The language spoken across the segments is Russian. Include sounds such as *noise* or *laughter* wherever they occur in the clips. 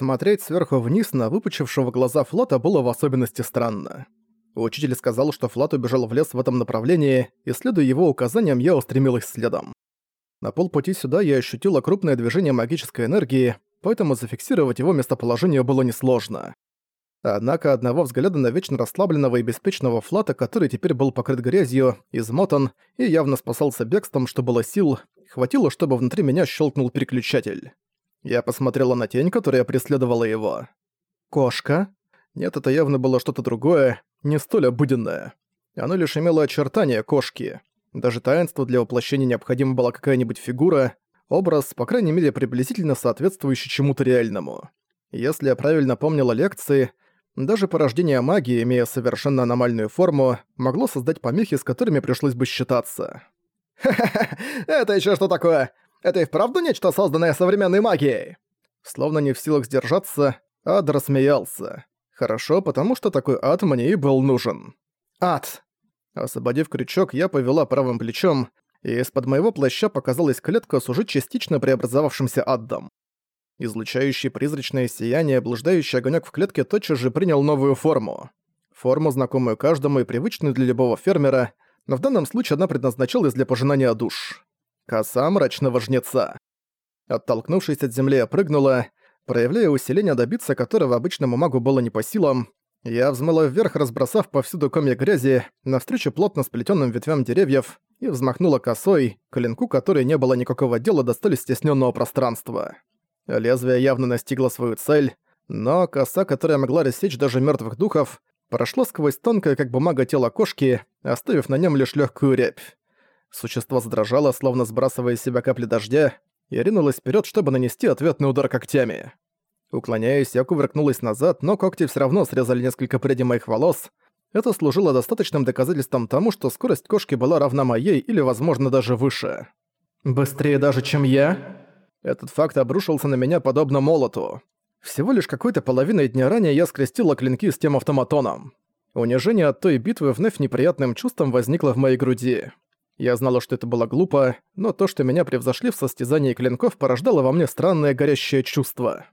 Смотреть сверху вниз на выпучившего глаза флота было в особенности странно. Учитель сказал, что флот убежал в лес в этом направлении, и, следуя его указаниям, я устремилась следом. На полпути сюда я ощутила крупное движение магической энергии, поэтому зафиксировать его местоположение было несложно. Однако одного взгляда на вечно расслабленного и беспечного флата, который теперь был покрыт грязью, измотан и явно спасался бегством, что было сил, хватило, чтобы внутри меня щелкнул переключатель. Я посмотрела на тень, которая преследовала его. «Кошка?» Нет, это явно было что-то другое, не столь обыденное. Оно лишь имело очертания кошки. Даже таинству для воплощения необходима была какая-нибудь фигура, образ, по крайней мере, приблизительно соответствующий чему-то реальному. Если я правильно помнила лекции, даже порождение магии, имея совершенно аномальную форму, могло создать помехи, с которыми пришлось бы считаться. *laughs* «Ха-ха-ха! Это ещё что такое? Это и вправду нечто, созданное современной магией?» Словно не в силах сдержаться, Ад рассмеялся. Хорошо, потому что такой ад мне и был нужен. Ад! Освободив крючок, я повела правым плечом, и из-под моего плаща показалась клетка с уже частично преобразовавшимся аддом. Излучающий призрачное сияние, блуждающий огонек в клетке тотчас же принял новую форму. Форму, знакомую каждому и привычную для любого фермера, но в данном случае она предназначалась для пожинания душ. Коса мрачного жнеца. Оттолкнувшись от земли, я прыгнула, проявляя усиление, добиться которого обычному магу было не по силам. Я взмыла вверх, разбросав повсюду комья грязи, навстречу плотно сплетенным ветвям деревьев, и взмахнула косой, клинку которой не было никакого дела до столь стесненного пространства. Лезвие явно настигло свою цель, но коса, которая могла рассечь даже мертвых духов, прошла сквозь тонкое, как бумага, тело кошки, оставив на нем лишь легкую рябь. Существо задрожало, словно сбрасывая из себя капли дождя, и ринулось вперед, чтобы нанести ответный удар когтями. Уклоняясь, я кувыркнулась назад, но когти все равно срезали несколько прядей моих волос. Это служило достаточным доказательством тому, что скорость кошки была равна моей или, возможно, даже выше. «Быстрее даже, чем я?» Этот факт обрушился на меня подобно молоту. Всего лишь какой-то половиной дня ранее я скрестила клинки с тем автоматоном. Унижение от той битвы вновь неприятным чувством возникло в моей груди. Я знала, что это было глупо, но то, что меня превзошли в состязании клинков, порождало во мне странное горящее чувство.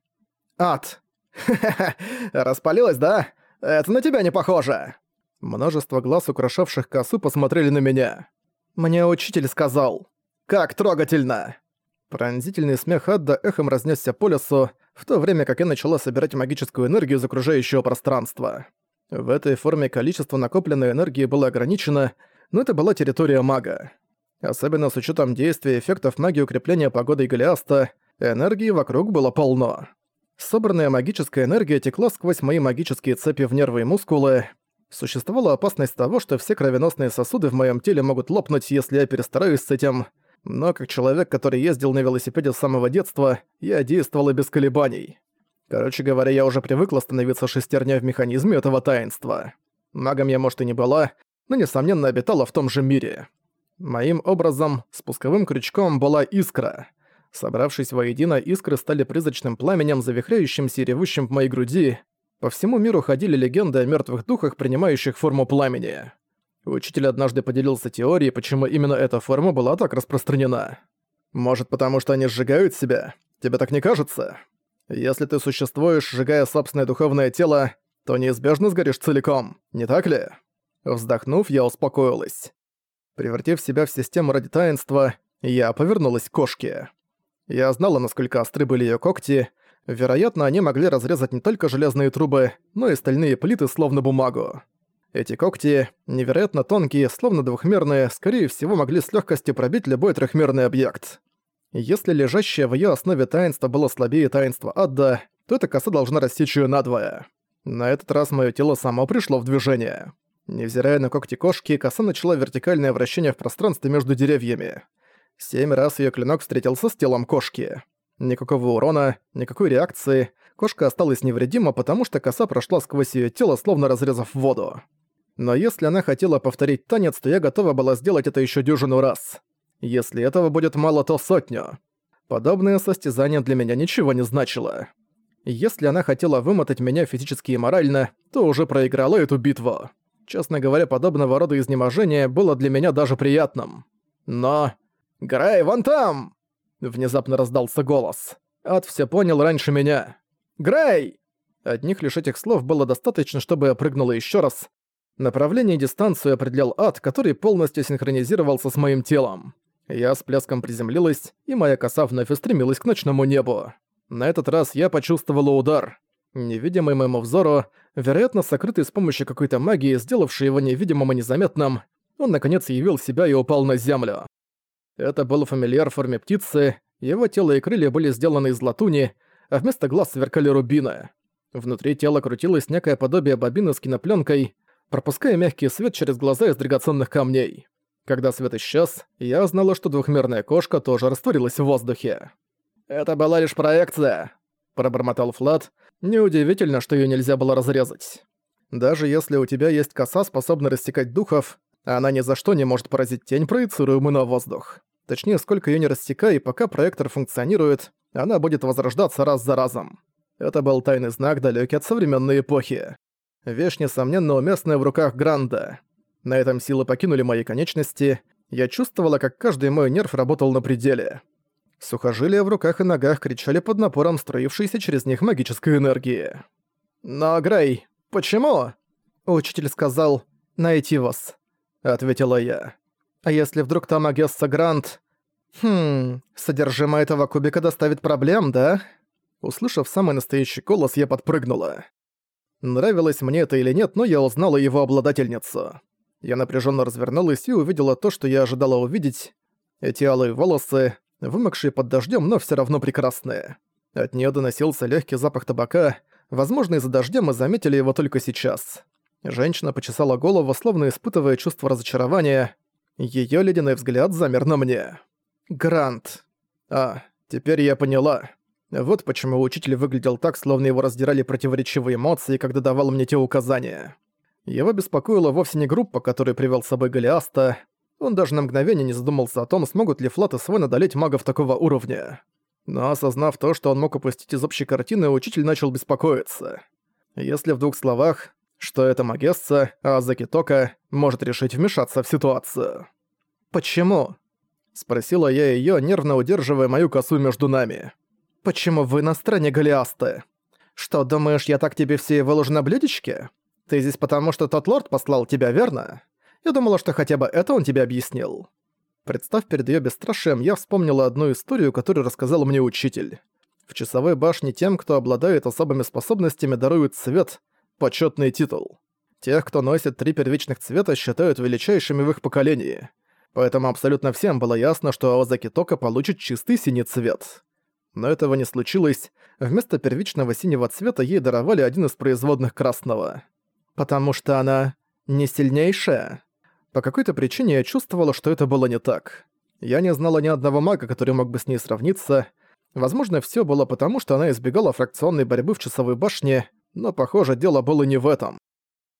«Ад! *laughs* Ха-ха-ха! Распалилась, да? Это на тебя не похоже!» Множество глаз, украшавших косу, посмотрели на меня. «Мне учитель сказал. Как трогательно!» Пронзительный смех Адда эхом разнесся по лесу, в то время как я начала собирать магическую энергию из окружающего пространства. В этой форме количество накопленной энергии было ограничено, но это была территория мага. Особенно с учетом действия эффектов магии укрепления погоды и Голиаста, энергии вокруг было полно. Собранная магическая энергия текла сквозь мои магические цепи в нервы и мускулы. Существовала опасность того, что все кровеносные сосуды в моем теле могут лопнуть, если я перестараюсь с этим – но как человек, который ездил на велосипеде с самого детства, я действовала без колебаний. Короче говоря, я уже привыкла становиться шестерня в механизме этого таинства. Магом я, может, и не была, но, несомненно, обитала в том же мире. Моим образом, спусковым крючком была искра. Собравшись воедино, искры стали призрачным пламенем, завихряющимся и ревущим в моей груди. По всему миру ходили легенды о мертвых духах, принимающих форму пламени. Учитель однажды поделился теорией, почему именно эта форма была так распространена. Может, потому что они сжигают себя? Тебе так не кажется? Если ты существуешь, сжигая собственное духовное тело, то неизбежно сгоришь целиком, не так ли? Вздохнув, я успокоилась. Превратив себя в систему ради таинства, я повернулась к кошке. Я знала, насколько остры были её когти. Вероятно, они могли разрезать не только железные трубы, но и стальные плиты, словно бумагу. Эти когти, невероятно тонкие, словно двухмерные, скорее всего могли с легкостью пробить любой трехмерный объект. Если лежащее в ее основе таинство было слабее таинства Адда, то эта коса должна рассечь ее надвое. На этот раз мое тело само пришло в движение. Невзирая на когти кошки, коса начала вертикальное вращение в пространстве между деревьями. Семь раз ее клинок встретился с телом кошки. Никакого урона, никакой реакции. Кошка осталась невредима, потому что коса прошла сквозь ее тело, словно разрезав воду но если она хотела повторить танец, то я готова была сделать это еще дюжину раз. Если этого будет мало, то сотню. Подобное состязание для меня ничего не значило. Если она хотела вымотать меня физически и морально, то уже проиграла эту битву. Честно говоря, подобного рода изнеможение было для меня даже приятным. Но... «Грей, вон там!» Внезапно раздался голос. Ад все понял раньше меня. Грей!» Одних лишь этих слов было достаточно, чтобы я прыгнула еще раз. Направление и дистанцию определял ад, который полностью синхронизировался с моим телом. Я с пляском приземлилась, и моя коса вновь устремилась к ночному небу. На этот раз я почувствовала удар. Невидимый моему взору, вероятно, сокрытый с помощью какой-то магии, сделавший его невидимым и незаметным, он наконец явил себя и упал на землю. Это был фамильяр в форме птицы, его тело и крылья были сделаны из латуни, а вместо глаз сверкали рубины. Внутри тела крутилось некое подобие бобины с кинопленкой, пропуская мягкий свет через глаза из драгоценных камней. Когда свет исчез, я знала, что двухмерная кошка тоже растворилась в воздухе. «Это была лишь проекция», — пробормотал Флат. «Неудивительно, что ее нельзя было разрезать. Даже если у тебя есть коса, способная рассекать духов, она ни за что не может поразить тень, проецируемую на воздух. Точнее, сколько ее не рассекай, пока проектор функционирует, она будет возрождаться раз за разом. Это был тайный знак, далекий от современной эпохи. Вещь, несомненно, уместная в руках Гранда. На этом силы покинули мои конечности. Я чувствовала, как каждый мой нерв работал на пределе. Сухожилия в руках и ногах кричали под напором строившейся через них магической энергии. «Но, Грей, почему?» Учитель сказал «найти вас», — ответила я. «А если вдруг там Агесса Грант...» «Хм, содержимое этого кубика доставит проблем, да?» Услышав самый настоящий голос, я подпрыгнула. Нравилось мне это или нет, но я узнала его обладательницу. Я напряженно развернулась и увидела то, что я ожидала увидеть. Эти алые волосы, вымокшие под дождем, но все равно прекрасные. От нее доносился легкий запах табака. Возможно, из-за дождя мы заметили его только сейчас. Женщина почесала голову, словно испытывая чувство разочарования. Ее ледяной взгляд замер на мне. «Грант». А, теперь я поняла. Вот почему учитель выглядел так, словно его раздирали противоречивые эмоции, когда давал мне те указания. Его беспокоила вовсе не группа, которую привел с собой Голиаста. Он даже на мгновение не задумался о том, смогут ли Флат и Свен одолеть магов такого уровня. Но осознав то, что он мог упустить из общей картины, учитель начал беспокоиться. Если в двух словах, что это Магесса, а Закитока может решить вмешаться в ситуацию. «Почему?» — спросила я её, нервно удерживая мою косу между нами. «Почему вы на стороне Голиасты? Что, думаешь, я так тебе все выложу на блюдечке? Ты здесь потому, что тот лорд послал тебя, верно? Я думала, что хотя бы это он тебе объяснил». Представь перед её бесстрашием, я вспомнила одну историю, которую рассказал мне учитель. В часовой башне тем, кто обладает особыми способностями, даруют цвет, почётный титул. Тех, кто носит три первичных цвета, считают величайшими в их поколении. Поэтому абсолютно всем было ясно, что Аозаки Тока получит чистый синий цвет. Но этого не случилось. Вместо первичного синего цвета ей даровали один из производных красного. Потому что она не сильнейшая. По какой-то причине я чувствовала, что это было не так. Я не знала ни одного мага, который мог бы с ней сравниться. Возможно, все было потому, что она избегала фракционной борьбы в часовой башне, но, похоже, дело было не в этом.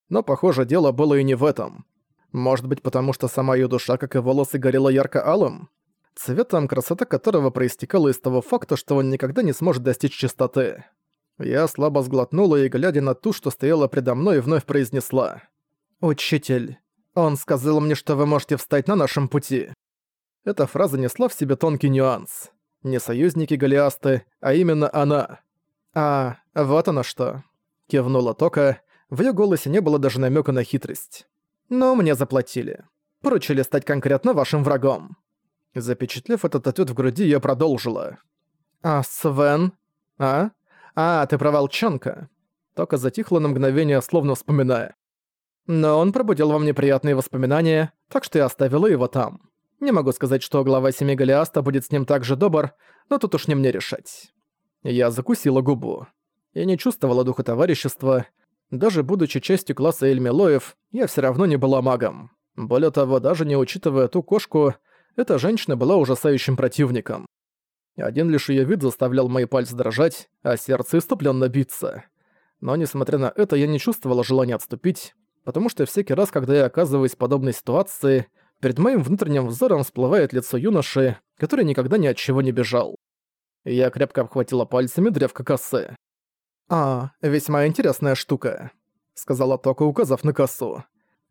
Но, похоже, дело было и не в этом. Может быть, потому что сама ее душа, как и волосы, горела ярко-алым? цветом красота которого проистекала из того факта, что он никогда не сможет достичь чистоты. Я слабо сглотнула и, глядя на ту, что стояла предо мной, вновь произнесла. «Учитель, он сказал мне, что вы можете встать на нашем пути». Эта фраза несла в себе тонкий нюанс. Не союзники Голиасты, а именно она. «А, вот она что», — кивнула Тока. В её голосе не было даже намека на хитрость. «Но мне заплатили. Поручили стать конкретно вашим врагом». Запечатлев этот ответ в груди, я продолжила. «А, Свен? А? А, ты про волчонка?» Тока затихла на мгновение, словно вспоминая. Но он пробудил вам неприятные воспоминания, так что я оставила его там. Не могу сказать, что глава семьи Голиаста будет с ним так же добр, но тут уж не мне решать. Я закусила губу. Я не чувствовала духа товарищества. Даже будучи частью класса Эльмилоев, я все равно не была магом. Более того, даже не учитывая ту кошку, эта женщина была ужасающим противником. Один лишь ее вид заставлял мои пальцы дрожать, а сердце иступленно биться. Но несмотря на это, я не чувствовала желания отступить, потому что всякий раз, когда я оказываюсь в подобной ситуации, перед моим внутренним взором всплывает лицо юноши, который никогда ни от чего не бежал. Я крепко обхватила пальцами древко косы. «А, весьма интересная штука», — сказала Тока, указав на косу.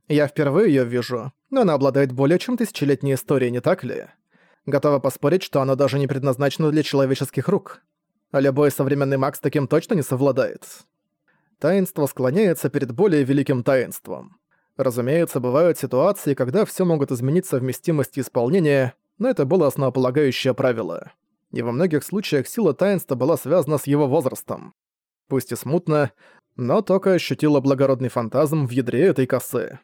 «Я впервые ее вижу, но она обладает более чем тысячелетней историей, не так ли? Готова поспорить, что она даже не предназначена для человеческих рук. А любой современный маг с таким точно не совладает. Таинство склоняется перед более великим таинством. Разумеется, бывают ситуации, когда все могут изменить совместимость исполнения, но это было основополагающее правило. И во многих случаях сила таинства была связана с его возрастом. Пусть и смутно, но Тока ощутила благородный фантазм в ядре этой косы.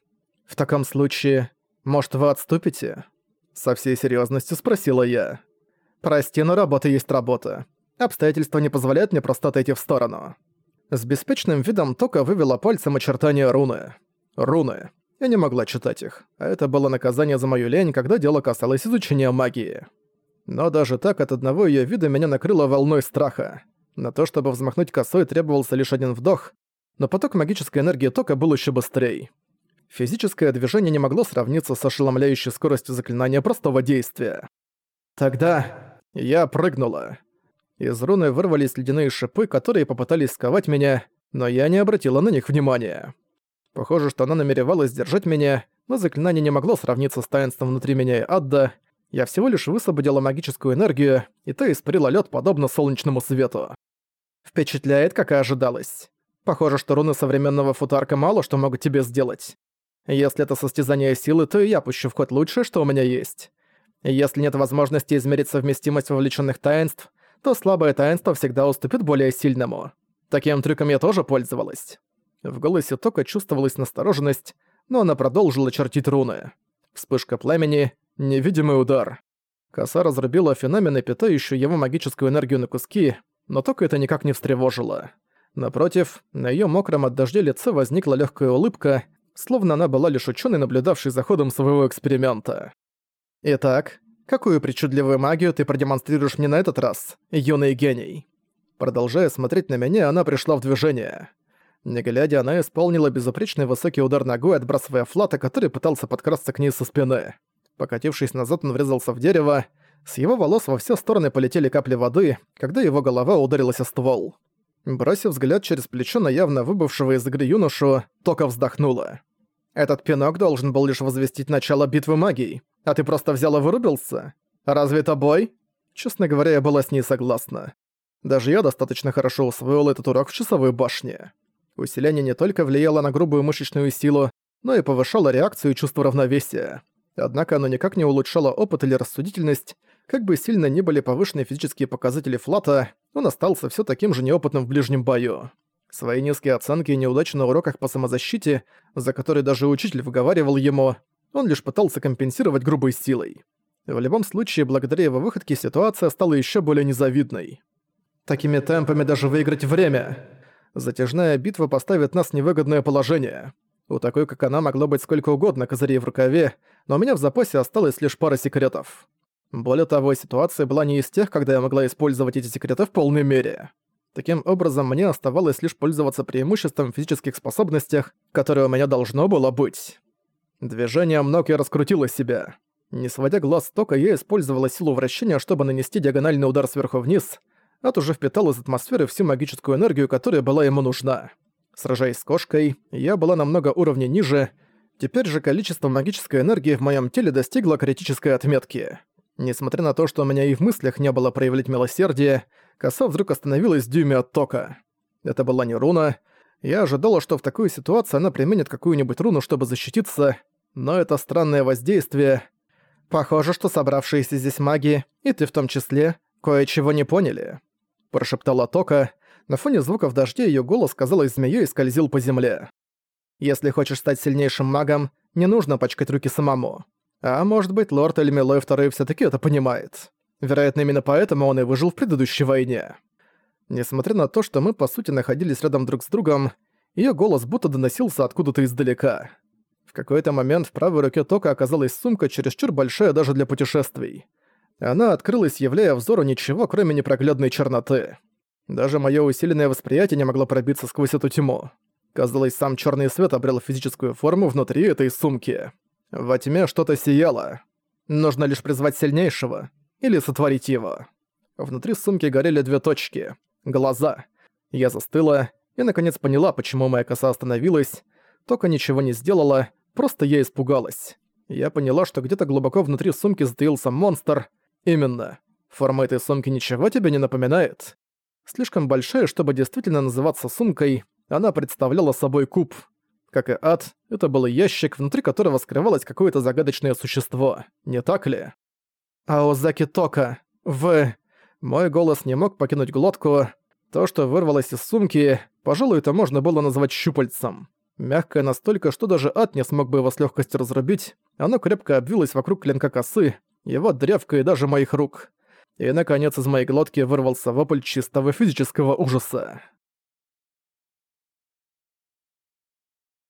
«В таком случае, может, вы отступите?» Со всей серьезностью спросила я. «Прости, но работа есть работа. Обстоятельства не позволяют мне просто отойти в сторону». С беспечным видом Тока вывела пальцем очертания руны. Руны. Я не могла читать их, а это было наказание за мою лень, когда дело касалось изучения магии. Но даже так от одного её вида меня накрыло волной страха. На то, чтобы взмахнуть косой, требовался лишь один вдох, но поток магической энергии тока был ещё быстрее. Физическое движение не могло сравниться с ошеломляющей скоростью заклинания простого действия. Тогда я прыгнула. Из руны вырвались ледяные шипы, которые попытались сковать меня, но я не обратила на них внимания. Похоже, что она намеревалась сдержать меня, но заклинание не могло сравниться с таинством внутри меня и Адда. Я всего лишь высвободила магическую энергию, и та испарила лед подобно солнечному свету. Впечатляет, как и ожидалось. Похоже, что руны современного футарка мало что могут тебе сделать. Если это состязание силы, то и я пущу в ход лучшее, что у меня есть. Если нет возможности измерить совместимость вовлеченных таинств, то слабое таинство всегда уступит более сильному. Таким трюком я тоже пользовалась. В голосе Тока чувствовалась настороженность, но она продолжила чертить руны. Вспышка пламени, невидимый удар. Коса разрубила феномен и питающую его магическую энергию на куски, но Тока это никак не встревожило. Напротив, на её мокром от дождя лице возникла легкая улыбка, словно она была лишь ученой, наблюдавшей за ходом своего эксперимента. «Итак, какую причудливую магию ты продемонстрируешь мне на этот раз, юный гений?» Продолжая смотреть на меня, она пришла в движение. Не глядя, она исполнила безупречный высокий удар ногой, отбрасывая флата, который пытался подкрасться к ней со спины. Покатившись назад, он врезался в дерево. С его волос во все стороны полетели капли воды, когда его голова ударилась о ствол. Бросив взгляд через плечо на явно выбывшего из игры юношу, Тока вздохнула. «Этот пинок должен был лишь возвестить начало битвы магий, а ты просто взял и вырубился? Разве это бой?» Честно говоря, я была с ней согласна. Даже я достаточно хорошо усвоил этот урок в часовой башне. Усиление не только влияло на грубую мышечную силу, но и повышало реакцию и чувство равновесия. Однако оно никак не улучшало опыт или рассудительность, как бы сильно ни были повышены физические показатели Флата, он остался все таким же неопытным в ближнем бою. Свои низкие оценки и неудачи на уроках по самозащите, за которые даже учитель выговаривал ему, он лишь пытался компенсировать грубой силой. В любом случае, благодаря его выходке ситуация стала еще более незавидной. «Такими темпами даже выиграть время!» Затяжная битва поставит нас в невыгодное положение. У такой, как она, могло быть сколько угодно козырей в рукаве, но у меня в запасе осталось лишь пара секретов. Более того, ситуация была не из тех, когда я могла использовать эти секреты в полной мере. Таким образом, мне оставалось лишь пользоваться преимуществом в физических способностях, которые у меня должно было быть. Движением ног я раскрутила себя. Не сводя глаз с тока, я использовала силу вращения, чтобы нанести диагональный удар сверху вниз — Ат уже впитал из атмосферы всю магическую энергию, которая была ему нужна. Сражаясь с кошкой, я была намного уровня ниже, теперь же количество магической энергии в моем теле достигло критической отметки. Несмотря на то, что у меня и в мыслях не было проявлять милосердие, коса вдруг остановилась в дюйме от тока. Это была не руна. Я ожидала, что в такой ситуации она применит какую-нибудь руну, чтобы защититься, но это странное воздействие... Похоже, что собравшиеся здесь маги, и ты в том числе, кое-чего не поняли прошептала Тока. На фоне звуков дождя её голос, казалось, змеей скользил по земле. «Если хочешь стать сильнейшим магом, не нужно пачкать руки самому. А может быть, лорд Эльмилой II всё-таки это понимает. Вероятно, именно поэтому он и выжил в предыдущей войне». Несмотря на то, что мы, по сути, находились рядом друг с другом, её голос будто доносился откуда-то издалека. В какой-то момент в правой руке Тока оказалась сумка чересчур большая даже для путешествий. Она открылась, являя взору ничего, кроме непроглядной черноты. Даже мое усиленное восприятие не могло пробиться сквозь эту тьму. Казалось, сам черный свет обрел физическую форму внутри этой сумки. Во тьме что-то сияло. Нужно лишь призвать сильнейшего. Или сотворить его. Внутри сумки горели две точки. Глаза. Я застыла и, наконец, поняла, почему моя коса остановилась. Только ничего не сделала, просто я испугалась. Я поняла, что где-то глубоко внутри сумки затаился монстр — Именно. Форма этой сумки ничего тебе не напоминает? Слишком большая, чтобы действительно называться сумкой, она представляла собой куб. Как и ад, это был ящик, внутри которого скрывалось какое-то загадочное существо, не так ли? «Аозаки Тока, вы...» Мой голос не мог покинуть глотку. То, что вырвалось из сумки, пожалуй, это можно было назвать щупальцем. Мягкое настолько, что даже ад не смог бы его с легкостью разрубить, оно крепко обвилось вокруг клинка косы, его древка и даже моих рук. И, наконец, из моей глотки вырвался вопль чистого физического ужаса.